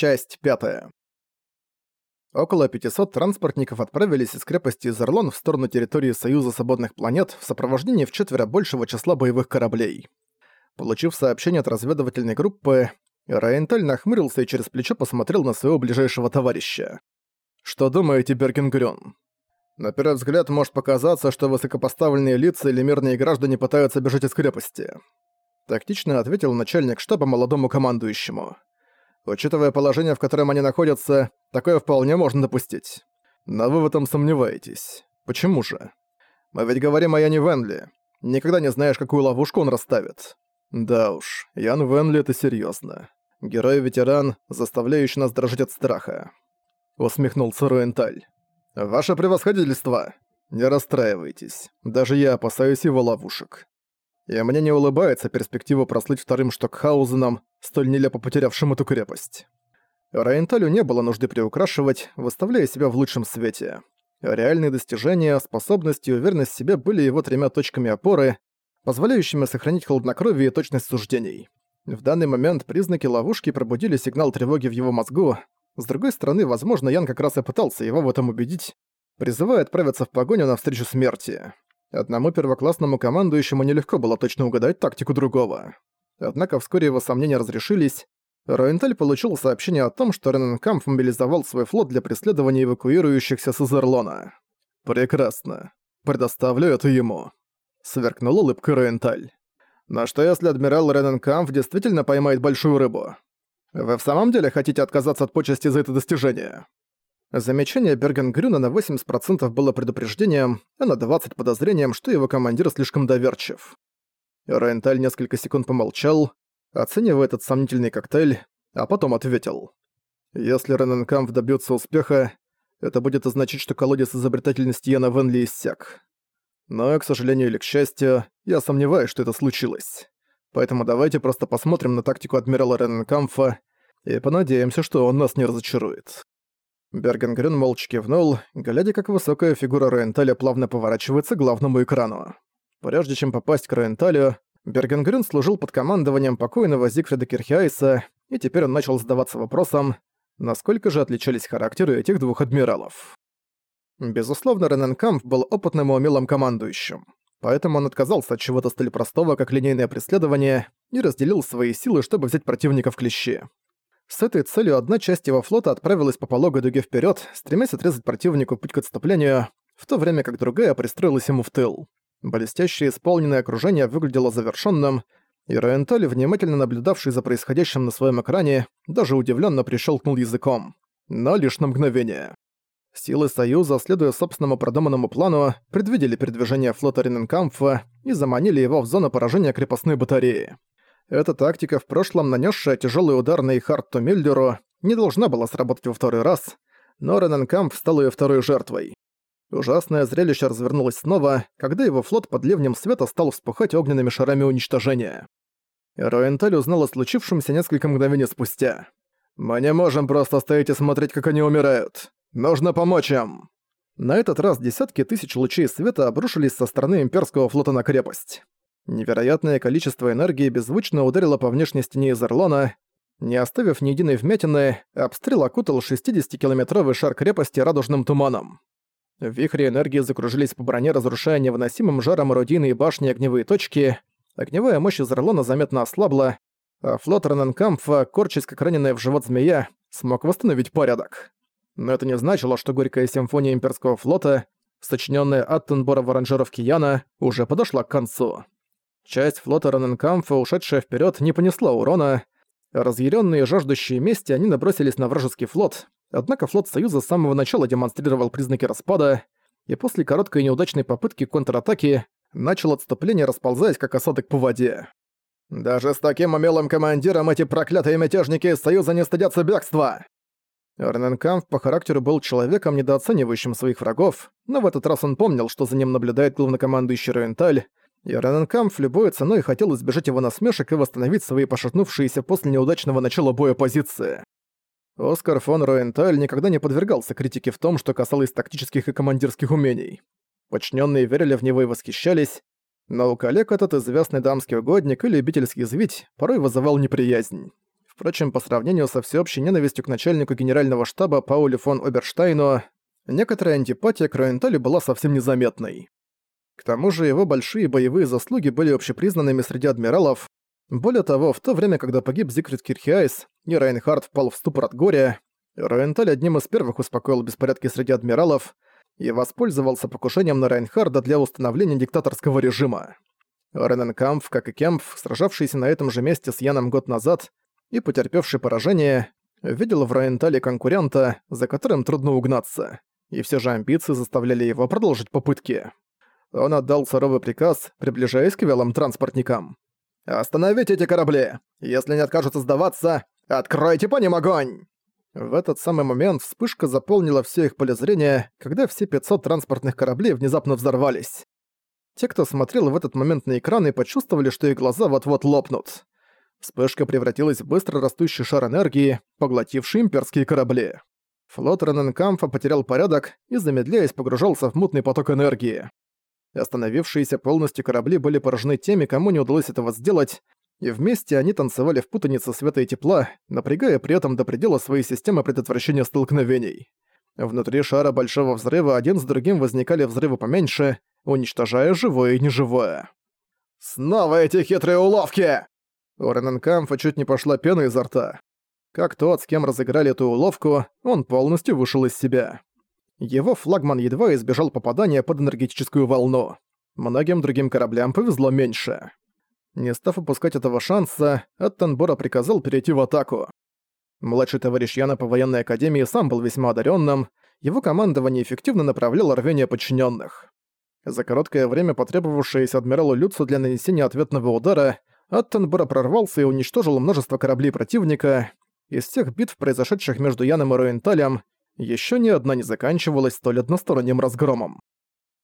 Часть пятая. Около 500 транспортников отправились из крепости Зерлон в сторону территории Союза Свободных Планет в сопровождении в четверо большего числа боевых кораблей. Получив сообщение от разведывательной группы, Райенталь нахмурился и через плечо посмотрел на своего ближайшего товарища. «Что думаете, Бергенгрён?» На первый взгляд может показаться, что высокопоставленные лица или мирные граждане пытаются бежать из крепости. Тактично ответил начальник штаба молодому командующему. Учитывая положение, в котором они находятся, такое вполне можно допустить. Но вы в этом сомневаетесь. Почему же? Мы ведь говорим о Яне Венли. Никогда не знаешь, какую ловушку он расставит. Да уж, Ян Венли — это серьезно. Герой-ветеран, заставляющий нас дрожать от страха. Усмехнулся Руенталь. «Ваше превосходительство! Не расстраивайтесь. Даже я опасаюсь его ловушек. И мне не улыбается перспектива прослыть вторым Штокхаузеном, столь нелепо потерявшим эту крепость. Райенталю не было нужды приукрашивать, выставляя себя в лучшем свете. Реальные достижения, способность и уверенность в себе были его тремя точками опоры, позволяющими сохранить хладнокровие и точность суждений. В данный момент признаки ловушки пробудили сигнал тревоги в его мозгу. С другой стороны, возможно, Ян как раз и пытался его в этом убедить, призывая отправиться в погоню навстречу смерти. Одному первоклассному командующему нелегко было точно угадать тактику другого. Однако вскоре его сомнения разрешились. Роенталь получил сообщение о том, что Рененкамп мобилизовал свой флот для преследования эвакуирующихся с Изерлона. «Прекрасно. Предоставлю это ему», — сверкнул улыбкой Роенталь. «Но что если адмирал Рененкамп действительно поймает большую рыбу? Вы в самом деле хотите отказаться от почести за это достижение?» Замечание Бергенгрюна на 80% было предупреждением, а на 20% подозрением, что его командир слишком доверчив. Рейнталь несколько секунд помолчал, оценивая этот сомнительный коктейль, а потом ответил. «Если Рененкамп добьется успеха, это будет означать, что колодец изобретательности Яна Венли иссяк. Но, к сожалению или к счастью, я сомневаюсь, что это случилось. Поэтому давайте просто посмотрим на тактику адмирала Рененкамфа и понадеемся, что он нас не разочарует». Бергенгрюн молча кивнул, глядя, как высокая фигура Роенталя плавно поворачивается к главному экрану. Прежде чем попасть к Роенталю, Бергенгрюн служил под командованием покойного Зигфрида Кирхиайса, и теперь он начал задаваться вопросом, насколько же отличались характеры этих двух адмиралов. Безусловно, Рененкамп был опытным и умелым командующим, поэтому он отказался от чего-то столь простого, как линейное преследование, и разделил свои силы, чтобы взять противника в клещи. С этой целью одна часть его флота отправилась по пологой дуге вперед, стремясь отрезать противнику путь к отступлению, в то время как другая пристроилась ему в тыл. Блестящее исполненное окружение выглядело завершенным, и Роенталь, внимательно наблюдавший за происходящим на своем экране, даже удивленно прищелкнул языком. Но лишь на мгновение. Силы Союза, следуя собственному продуманному плану, предвидели передвижение флота Рененкамфа и заманили его в зону поражения крепостной батареи. Эта тактика, в прошлом нанесшая тяжелый удар на Ихарту Миллеру, не должна была сработать во второй раз, но Рененкамп стал ее второй жертвой. Ужасное зрелище развернулось снова, когда его флот под ливнем света стал вспухать огненными шарами уничтожения. Роенталь узнал о случившемся несколько мгновений спустя. «Мы не можем просто стоять и смотреть, как они умирают. Нужно помочь им!» На этот раз десятки тысяч лучей света обрушились со стороны имперского флота на крепость. Невероятное количество энергии беззвучно ударило по внешней стене из Орлона, не оставив ни единой вмятины, обстрел окутал 60-километровый шар крепости радужным туманом. Вихри энергии закружились по броне, разрушая невыносимым жаром орудийные башни и огневые точки. Огневая мощь из Орлона заметно ослабла, а флот Раненкамфа, корчась как раненая в живот змея, смог восстановить порядок. Но это не значило, что горькая симфония имперского флота, сочиненная Аттенбора в аранжировке Яна, уже подошла к концу. Часть флота Раненкамфа, ушедшая вперед, не понесла урона. Разъяренные и жаждущие мести, они набросились на вражеский флот, однако флот Союза с самого начала демонстрировал признаки распада, и после короткой неудачной попытки контратаки начал отступление, расползаясь как осадок по воде. «Даже с таким умелым командиром эти проклятые мятежники из Союза не стыдятся бегства!» Рененкамф по характеру был человеком, недооценивающим своих врагов, но в этот раз он помнил, что за ним наблюдает главнокомандующий Руенталь, и Рененкамф любой ценой хотел избежать его насмешек и восстановить свои пошатнувшиеся после неудачного начала боя позиции. Оскар фон Роенталь никогда не подвергался критике в том, что касалось тактических и командирских умений. Подчиненные верили в него и восхищались, но у коллег этот известный дамский угодник и любитель съязвить порой вызывал неприязнь. Впрочем, по сравнению со всеобщей ненавистью к начальнику генерального штаба Пауле фон Оберштайну, некоторая антипатия к Роенталю была совсем незаметной. К тому же его большие боевые заслуги были общепризнанными среди адмиралов. Более того, в то время, когда погиб Зигфрид Кирхиайс и Райнхард впал в ступор от горя, Роенталь одним из первых успокоил беспорядки среди адмиралов и воспользовался покушением на Райнхарда для установления диктаторского режима. Рененкамф, как и Кемпф, сражавшийся на этом же месте с Яном год назад и потерпевший поражение, видел в Райнтале конкурента, за которым трудно угнаться, и все же амбиции заставляли его продолжить попытки он отдал суровый приказ, приближаясь к вялым транспортникам. «Остановите эти корабли! Если не откажутся сдаваться, откройте по ним огонь!» В этот самый момент вспышка заполнила все их поле зрения, когда все 500 транспортных кораблей внезапно взорвались. Те, кто смотрел в этот момент на экраны, почувствовали, что их глаза вот-вот лопнут. Вспышка превратилась в быстро растущий шар энергии, поглотивший имперские корабли. Флот Рененкамфа потерял порядок и, замедляясь, погружался в мутный поток энергии. Остановившиеся полностью корабли были поражены теми, кому не удалось этого сделать, и вместе они танцевали в путанице света и тепла, напрягая при этом до предела свои системы предотвращения столкновений. Внутри шара Большого Взрыва один с другим возникали взрывы поменьше, уничтожая живое и неживое. «Снова эти хитрые уловки!» У Рененкамфа чуть не пошла пена изо рта. Как тот, с кем разыграли эту уловку, он полностью вышел из себя. Его флагман едва избежал попадания под энергетическую волну. Многим другим кораблям повезло меньше. Не став упускать этого шанса, Аттенбора приказал перейти в атаку. Младший товарищ Яна по военной академии сам был весьма одаренным, его командование эффективно направляло рвение подчиненных. За короткое время, потребовавшееся адмиралу Люцу для нанесения ответного удара, Аттенбора прорвался и уничтожил множество кораблей противника. Из всех битв, произошедших между Яном и Руенталем, еще ни одна не заканчивалась столь односторонним разгромом.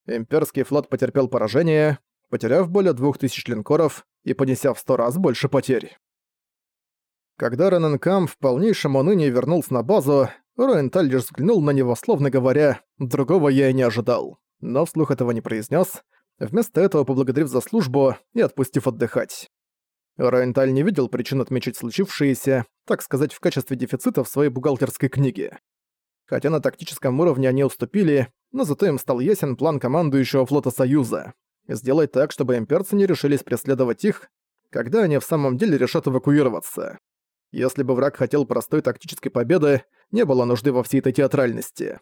Имперский флот потерпел поражение, потеряв более двух тысяч линкоров и понеся в сто раз больше потерь. Когда Рененкам в полнейшем унынии вернулся на базу, Роенталь лишь взглянул на него, словно говоря, «другого я и не ожидал», но вслух этого не произнес, вместо этого поблагодарив за службу и отпустив отдыхать. Роенталь не видел причин отмечать случившееся, так сказать, в качестве дефицита в своей бухгалтерской книге. Хотя на тактическом уровне они уступили, но зато им стал ясен план командующего флота Союза. Сделать так, чтобы имперцы не решились преследовать их, когда они в самом деле решат эвакуироваться. Если бы враг хотел простой тактической победы, не было нужды во всей этой театральности.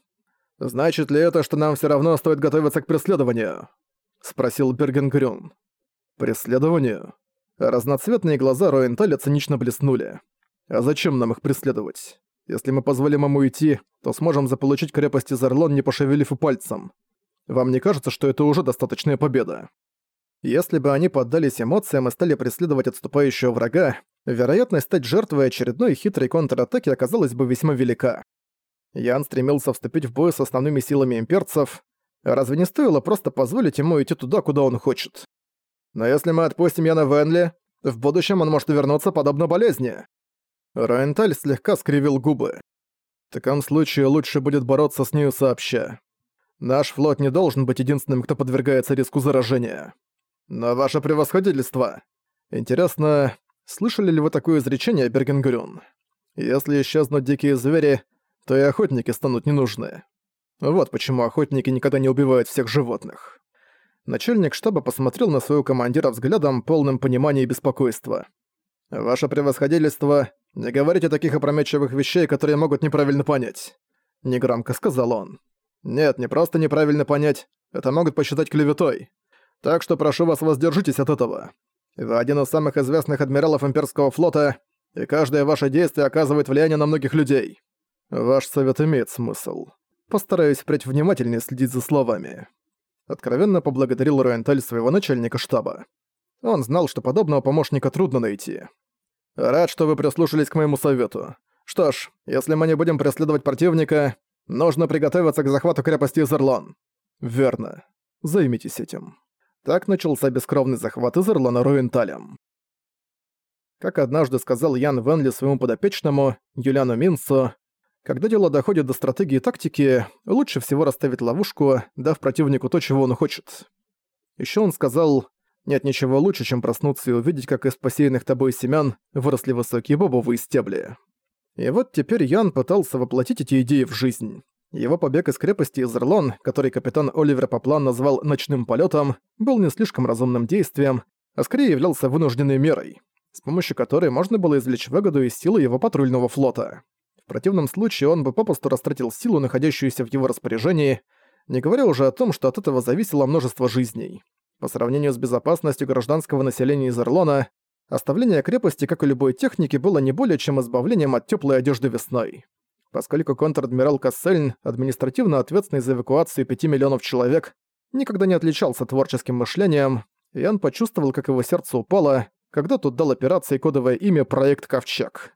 «Значит ли это, что нам все равно стоит готовиться к преследованию?» — спросил Бергенгрюн. «Преследованию?» Разноцветные глаза Роенталя цинично блеснули. «А зачем нам их преследовать? Если мы позволим ему уйти, то сможем заполучить крепость Изерлон, не пошевелив и пальцем. Вам не кажется, что это уже достаточная победа? Если бы они поддались эмоциям и стали преследовать отступающего врага, вероятность стать жертвой очередной хитрой контратаки оказалась бы весьма велика. Ян стремился вступить в бой с основными силами имперцев. Разве не стоило просто позволить ему идти туда, куда он хочет? Но если мы отпустим Яна Венли, в будущем он может вернуться подобно болезни. Райнталь слегка скривил губы. В таком случае лучше будет бороться с нею сообща. Наш флот не должен быть единственным, кто подвергается риску заражения. Но ваше превосходительство. Интересно, слышали ли вы такое изречение, Бергенгрюн? Если исчезнут дикие звери, то и охотники станут ненужны. Вот почему охотники никогда не убивают всех животных. Начальник штаба посмотрел на своего командира взглядом, полным понимания и беспокойства. «Ваше превосходительство, не говорите таких опрометчивых вещей, которые могут неправильно понять», — негромко сказал он. «Нет, не просто неправильно понять, это могут посчитать клеветой. Так что прошу вас, воздержитесь от этого. Вы один из самых известных адмиралов имперского флота, и каждое ваше действие оказывает влияние на многих людей. Ваш совет имеет смысл. Постараюсь впредь внимательнее следить за словами». Откровенно поблагодарил Руенталь своего начальника штаба. Он знал, что подобного помощника трудно найти. Рад, что вы прислушались к моему совету. Что ж, если мы не будем преследовать противника, нужно приготовиться к захвату крепости Изерлон. Верно. Займитесь этим. Так начался бескровный захват Изерлона Руенталем. Как однажды сказал Ян Венли своему подопечному, Юлиану Минсу, когда дело доходит до стратегии и тактики, лучше всего расставить ловушку, дав противнику то, чего он хочет. Еще он сказал, Нет ничего лучше, чем проснуться и увидеть, как из посеянных тобой семян выросли высокие бобовые стебли. И вот теперь Ян пытался воплотить эти идеи в жизнь. Его побег из крепости Изерлон, который капитан Оливер Поплан назвал «ночным полетом, был не слишком разумным действием, а скорее являлся вынужденной мерой, с помощью которой можно было извлечь выгоду из силы его патрульного флота. В противном случае он бы попросту растратил силу, находящуюся в его распоряжении, не говоря уже о том, что от этого зависело множество жизней. По сравнению с безопасностью гражданского населения из Орлона, оставление крепости, как и любой техники, было не более чем избавлением от теплой одежды весной. Поскольку контр-адмирал Кассельн, административно ответственный за эвакуацию 5 миллионов человек, никогда не отличался творческим мышлением, Ян почувствовал, как его сердце упало, когда тут дал операции кодовое имя «Проект Ковчег».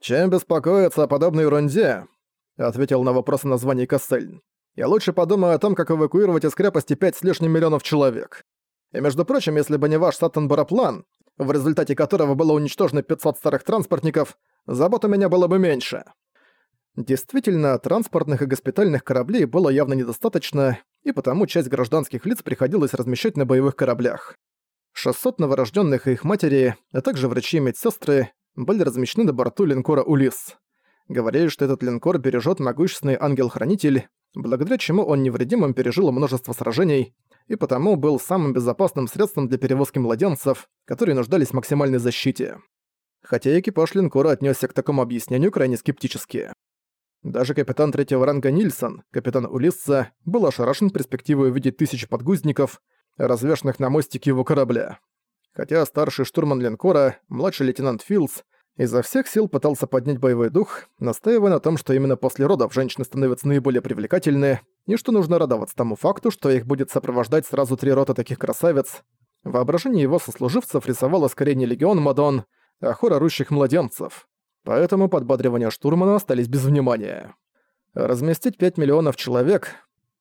«Чем беспокоиться о подобной ерунде?» — ответил на вопрос о названии Кассельн. «Я лучше подумаю о том, как эвакуировать из крепости пять с лишним миллионов человек. И между прочим, если бы не ваш Саттон-Бараплан, в результате которого было уничтожено 500 старых транспортников, забот у меня было бы меньше». Действительно, транспортных и госпитальных кораблей было явно недостаточно, и потому часть гражданских лиц приходилось размещать на боевых кораблях. 600 новорожденных и их матери, а также врачи и медсестры были размещены на борту линкора «Улисс». Говорили, что этот линкор бережет могущественный ангел-хранитель, благодаря чему он невредимым пережил множество сражений и потому был самым безопасным средством для перевозки младенцев, которые нуждались в максимальной защите. Хотя экипаж линкора отнесся к такому объяснению крайне скептически. Даже капитан третьего ранга Нильсон, капитан Улисса, был ошарашен перспективой увидеть тысячи подгузников, развешанных на мостике его корабля. Хотя старший штурман линкора, младший лейтенант Филдс, изо всех сил пытался поднять боевой дух, настаивая на том, что именно после родов женщины становятся наиболее привлекательны, и что нужно радоваться тому факту, что их будет сопровождать сразу три рота таких красавиц. Воображение его сослуживцев рисовало скорее не легион Мадон, а хор орущих младенцев поэтому подбадривания штурмана остались без внимания. Разместить 5 миллионов человек,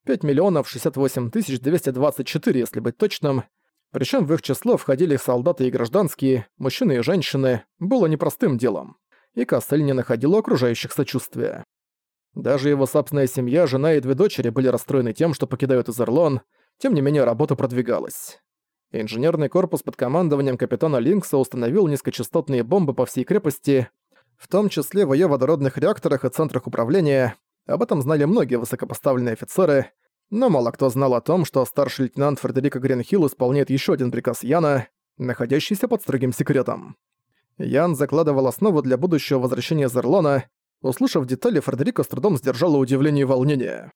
5 миллионов 68 тысяч 224, если быть точным, причем в их число входили солдаты и гражданские, мужчины и женщины, было непростым делом, и Кассель не находил у окружающих сочувствия. Даже его собственная семья, жена и две дочери были расстроены тем, что покидают Изерлон, тем не менее работа продвигалась. Инженерный корпус под командованием капитана Линкса установил низкочастотные бомбы по всей крепости, в том числе в её водородных реакторах и центрах управления. Об этом знали многие высокопоставленные офицеры, но мало кто знал о том, что старший лейтенант Фредерика Гренхилл исполняет ещё один приказ Яна, находящийся под строгим секретом. Ян закладывал основу для будущего возвращения Зерлона. Услышав детали, Фредерика с трудом сдержала удивление и волнение.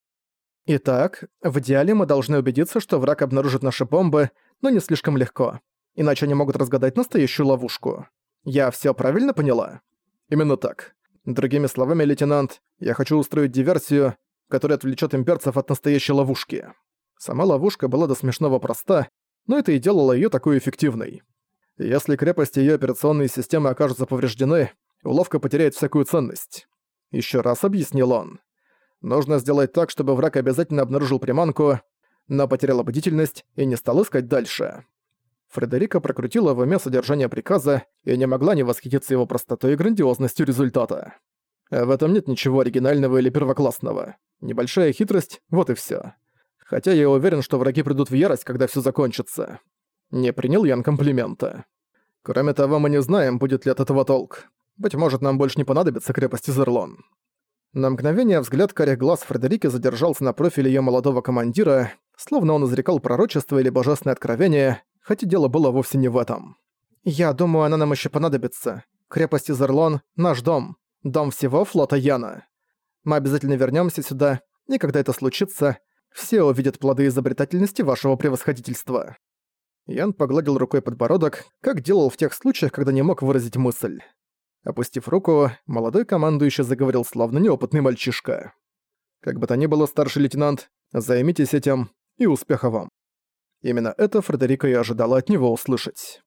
«Итак, в идеале мы должны убедиться, что враг обнаружит наши бомбы, но не слишком легко. Иначе они могут разгадать настоящую ловушку. Я всё правильно поняла?» Именно так. Другими словами, лейтенант, я хочу устроить диверсию, которая отвлечет имперцев от настоящей ловушки. Сама ловушка была до смешного проста, но это и делало ее такой эффективной. Если крепости её операционные системы окажутся повреждены, уловка потеряет всякую ценность. Еще раз объяснил он. Нужно сделать так, чтобы враг обязательно обнаружил приманку, но потерял бдительность и не стал искать дальше. Фредерика прокрутила в уме содержание приказа и не могла не восхититься его простотой и грандиозностью результата. В этом нет ничего оригинального или первоклассного. Небольшая хитрость — вот и всё. Хотя я уверен, что враги придут в ярость, когда всё закончится. Не принял Ян комплимента. Кроме того, мы не знаем, будет ли от этого толк. Быть может, нам больше не понадобится крепость Изерлон. На мгновение взгляд карих глаз Фредерики задержался на профиле её молодого командира, словно он изрекал пророчество или божественное откровение, хотя дело было вовсе не в этом. «Я думаю, она нам еще понадобится. Крепость Изерлон — наш дом. Дом всего флота Яна. Мы обязательно вернемся сюда, и когда это случится, все увидят плоды изобретательности вашего превосходительства». Ян погладил рукой подбородок, как делал в тех случаях, когда не мог выразить мысль. Опустив руку, молодой командующий заговорил словно неопытный мальчишка. «Как бы то ни было, старший лейтенант, займитесь этим, и успеха вам». Именно это Фредерика и ожидала от него услышать.